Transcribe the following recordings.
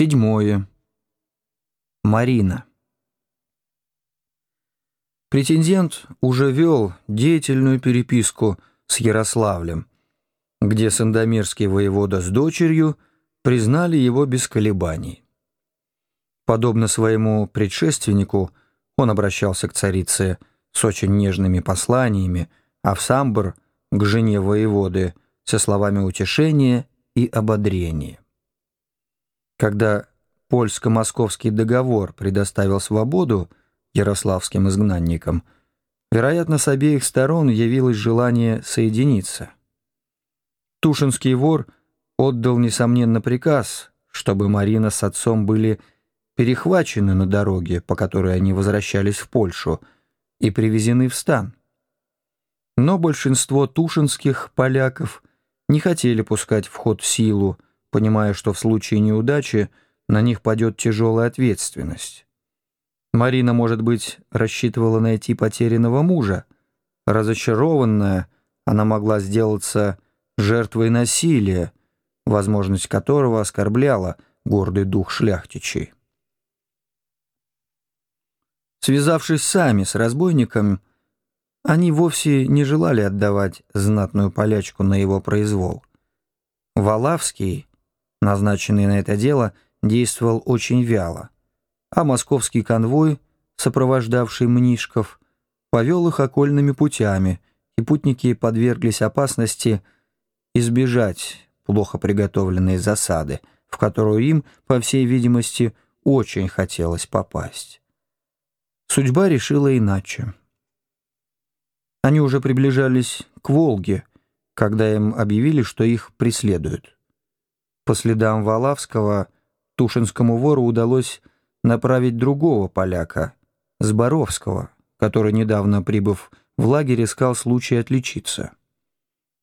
Седьмое. Марина. Претендент уже вел деятельную переписку с Ярославлем, где сандомирский воевода с дочерью признали его без колебаний. Подобно своему предшественнику, он обращался к царице с очень нежными посланиями, а в Самбор — к жене воеводы со словами утешения и ободрения. Когда польско-московский договор предоставил свободу ярославским изгнанникам, вероятно, с обеих сторон явилось желание соединиться. Тушинский вор отдал, несомненно, приказ, чтобы Марина с отцом были перехвачены на дороге, по которой они возвращались в Польшу, и привезены в стан. Но большинство тушинских поляков не хотели пускать в ход силу, понимая, что в случае неудачи на них падет тяжелая ответственность. Марина, может быть, рассчитывала найти потерянного мужа. Разочарованная, она могла сделаться жертвой насилия, возможность которого оскорбляла гордый дух шляхтичей. Связавшись сами с разбойником, они вовсе не желали отдавать знатную полячку на его произвол. Валавский назначенный на это дело, действовал очень вяло, а московский конвой, сопровождавший Мнишков, повел их окольными путями, и путники подверглись опасности избежать плохо приготовленной засады, в которую им, по всей видимости, очень хотелось попасть. Судьба решила иначе. Они уже приближались к Волге, когда им объявили, что их преследуют. По следам Валавского Тушинскому вору удалось направить другого поляка, Зборовского, который, недавно прибыв в лагерь, искал случай отличиться.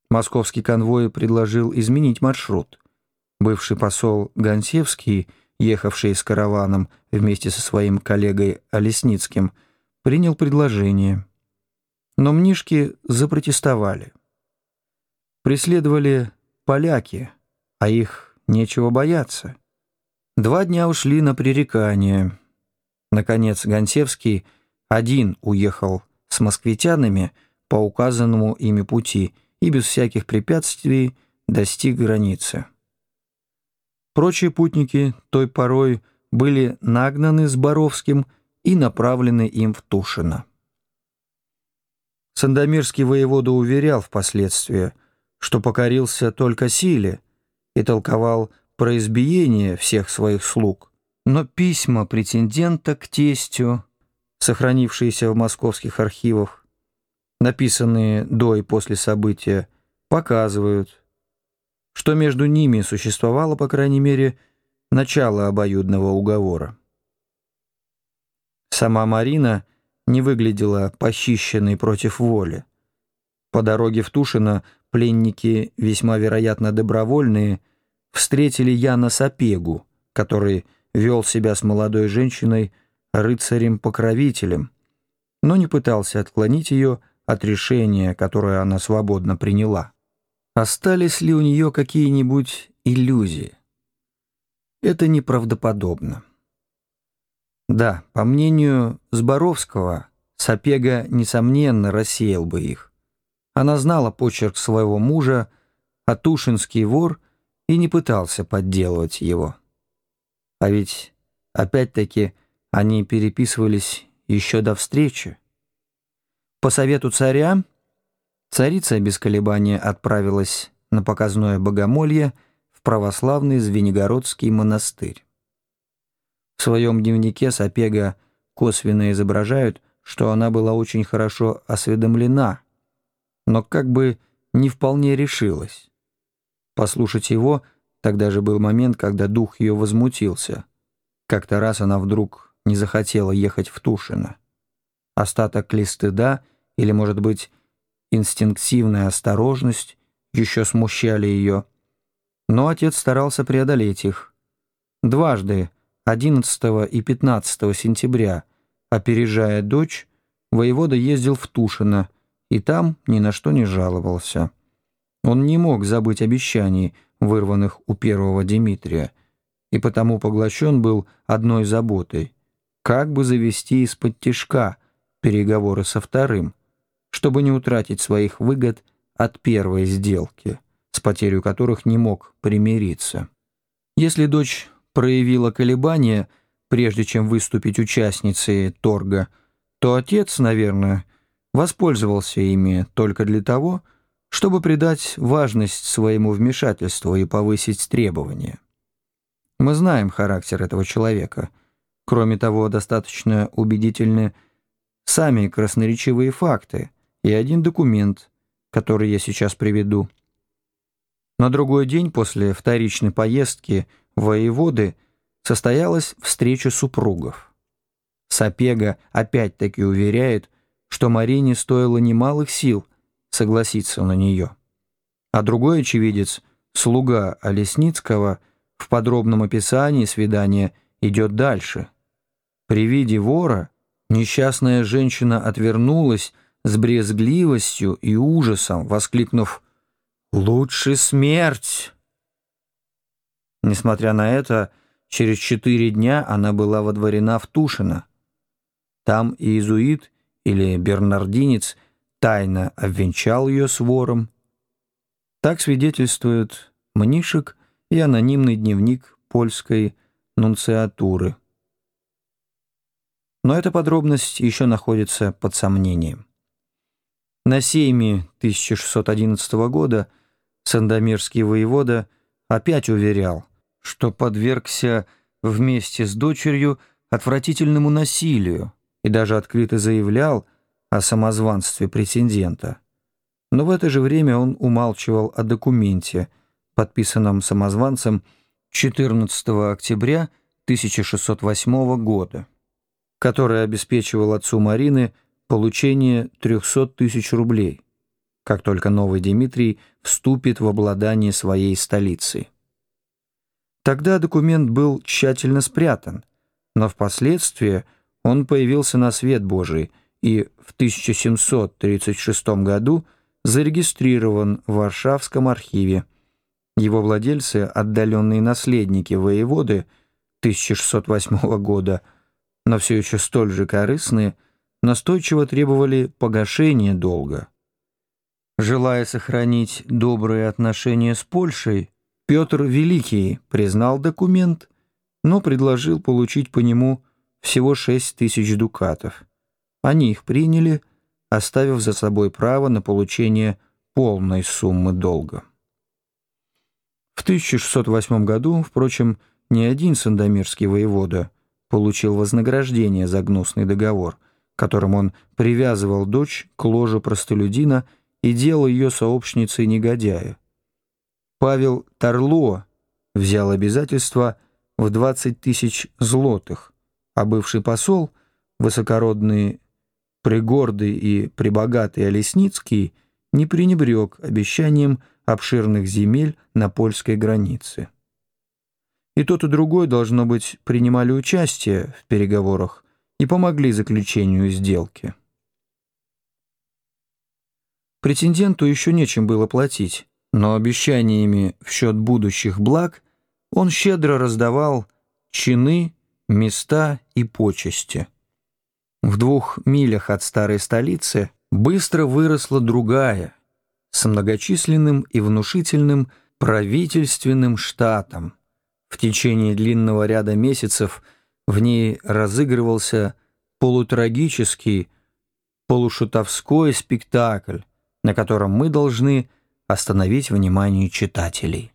Московский конвой предложил изменить маршрут. Бывший посол Гонсевский, ехавший с караваном вместе со своим коллегой Олесницким, принял предложение. Но мнишки запротестовали. Преследовали поляки, а их Нечего бояться. Два дня ушли на пререкание. Наконец Гонсевский один уехал с москвитянами по указанному ими пути и без всяких препятствий достиг границы. Прочие путники той порой были нагнаны с Боровским и направлены им в Тушино. Сандомирский воевода уверял впоследствии, что покорился только силе, и толковал про избиение всех своих слуг, но письма претендента к тестю, сохранившиеся в московских архивах, написанные до и после события, показывают, что между ними существовало, по крайней мере, начало обоюдного уговора. Сама Марина не выглядела похищенной против воли. По дороге в Тушино пленники, весьма вероятно добровольные, встретили Яна Сапегу, который вел себя с молодой женщиной рыцарем-покровителем, но не пытался отклонить ее от решения, которое она свободно приняла. Остались ли у нее какие-нибудь иллюзии? Это неправдоподобно. Да, по мнению Зборовского, Сапега, несомненно, рассеял бы их. Она знала почерк своего мужа, а Тушинский вор и не пытался подделывать его. А ведь, опять-таки, они переписывались еще до встречи. По совету царя, царица без колебания отправилась на показное богомолье в православный Звенигородский монастырь. В своем дневнике Сапега косвенно изображают, что она была очень хорошо осведомлена но как бы не вполне решилась. Послушать его тогда же был момент, когда дух ее возмутился. Как-то раз она вдруг не захотела ехать в Тушино. Остаток ли стыда или, может быть, инстинктивная осторожность еще смущали ее. Но отец старался преодолеть их. Дважды, 11 и 15 сентября, опережая дочь, воевода ездил в Тушино, и там ни на что не жаловался. Он не мог забыть обещаний, вырванных у первого Дмитрия, и потому поглощен был одной заботой — как бы завести из-под тишка переговоры со вторым, чтобы не утратить своих выгод от первой сделки, с потерей которых не мог примириться. Если дочь проявила колебания, прежде чем выступить участницей торга, то отец, наверное, воспользовался ими только для того, чтобы придать важность своему вмешательству и повысить требования. Мы знаем характер этого человека. Кроме того, достаточно убедительны сами красноречивые факты и один документ, который я сейчас приведу. На другой день после вторичной поездки воеводы состоялась встреча супругов. Сапега опять-таки уверяет, что Марине стоило немалых сил согласиться на нее. А другой очевидец, слуга Олесницкого, в подробном описании свидания идет дальше. При виде вора несчастная женщина отвернулась с брезгливостью и ужасом, воскликнув «Лучше смерть!». Несмотря на это, через четыре дня она была водворена в Тушино. Там иезуит или бернардинец тайно обвенчал ее с вором. Так свидетельствует Мнишек и анонимный дневник польской нунциатуры. Но эта подробность еще находится под сомнением. На сейме 1611 года Сандомирский воевода опять уверял, что подвергся вместе с дочерью отвратительному насилию и даже открыто заявлял о самозванстве претендента. Но в это же время он умалчивал о документе, подписанном самозванцем 14 октября 1608 года, который обеспечивал отцу Марины получение 300 тысяч рублей, как только новый Дмитрий вступит в обладание своей столицей. Тогда документ был тщательно спрятан, но впоследствии он появился на свет Божий и в 1736 году зарегистрирован в Варшавском архиве. Его владельцы, отдаленные наследники воеводы 1608 года, но все еще столь же корыстные, настойчиво требовали погашения долга. Желая сохранить добрые отношения с Польшей, Петр Великий признал документ, но предложил получить по нему всего шесть тысяч дукатов. Они их приняли, оставив за собой право на получение полной суммы долга. В 1608 году, впрочем, ни один сандомирский воевода получил вознаграждение за гнусный договор, которым он привязывал дочь к ложу простолюдина и делал ее сообщницей негодяя. Павел Тарло взял обязательство в 20 тысяч злотых, а бывший посол, высокородный пригордый и прибогатый Олесницкий, не пренебрег обещанием обширных земель на польской границе. И тот, и другой, должно быть, принимали участие в переговорах и помогли заключению сделки. Претенденту еще нечем было платить, но обещаниями в счет будущих благ он щедро раздавал чины, места и почести. В двух милях от старой столицы быстро выросла другая, с многочисленным и внушительным правительственным штатом. В течение длинного ряда месяцев в ней разыгрывался полутрагический, полушутовской спектакль, на котором мы должны остановить внимание читателей.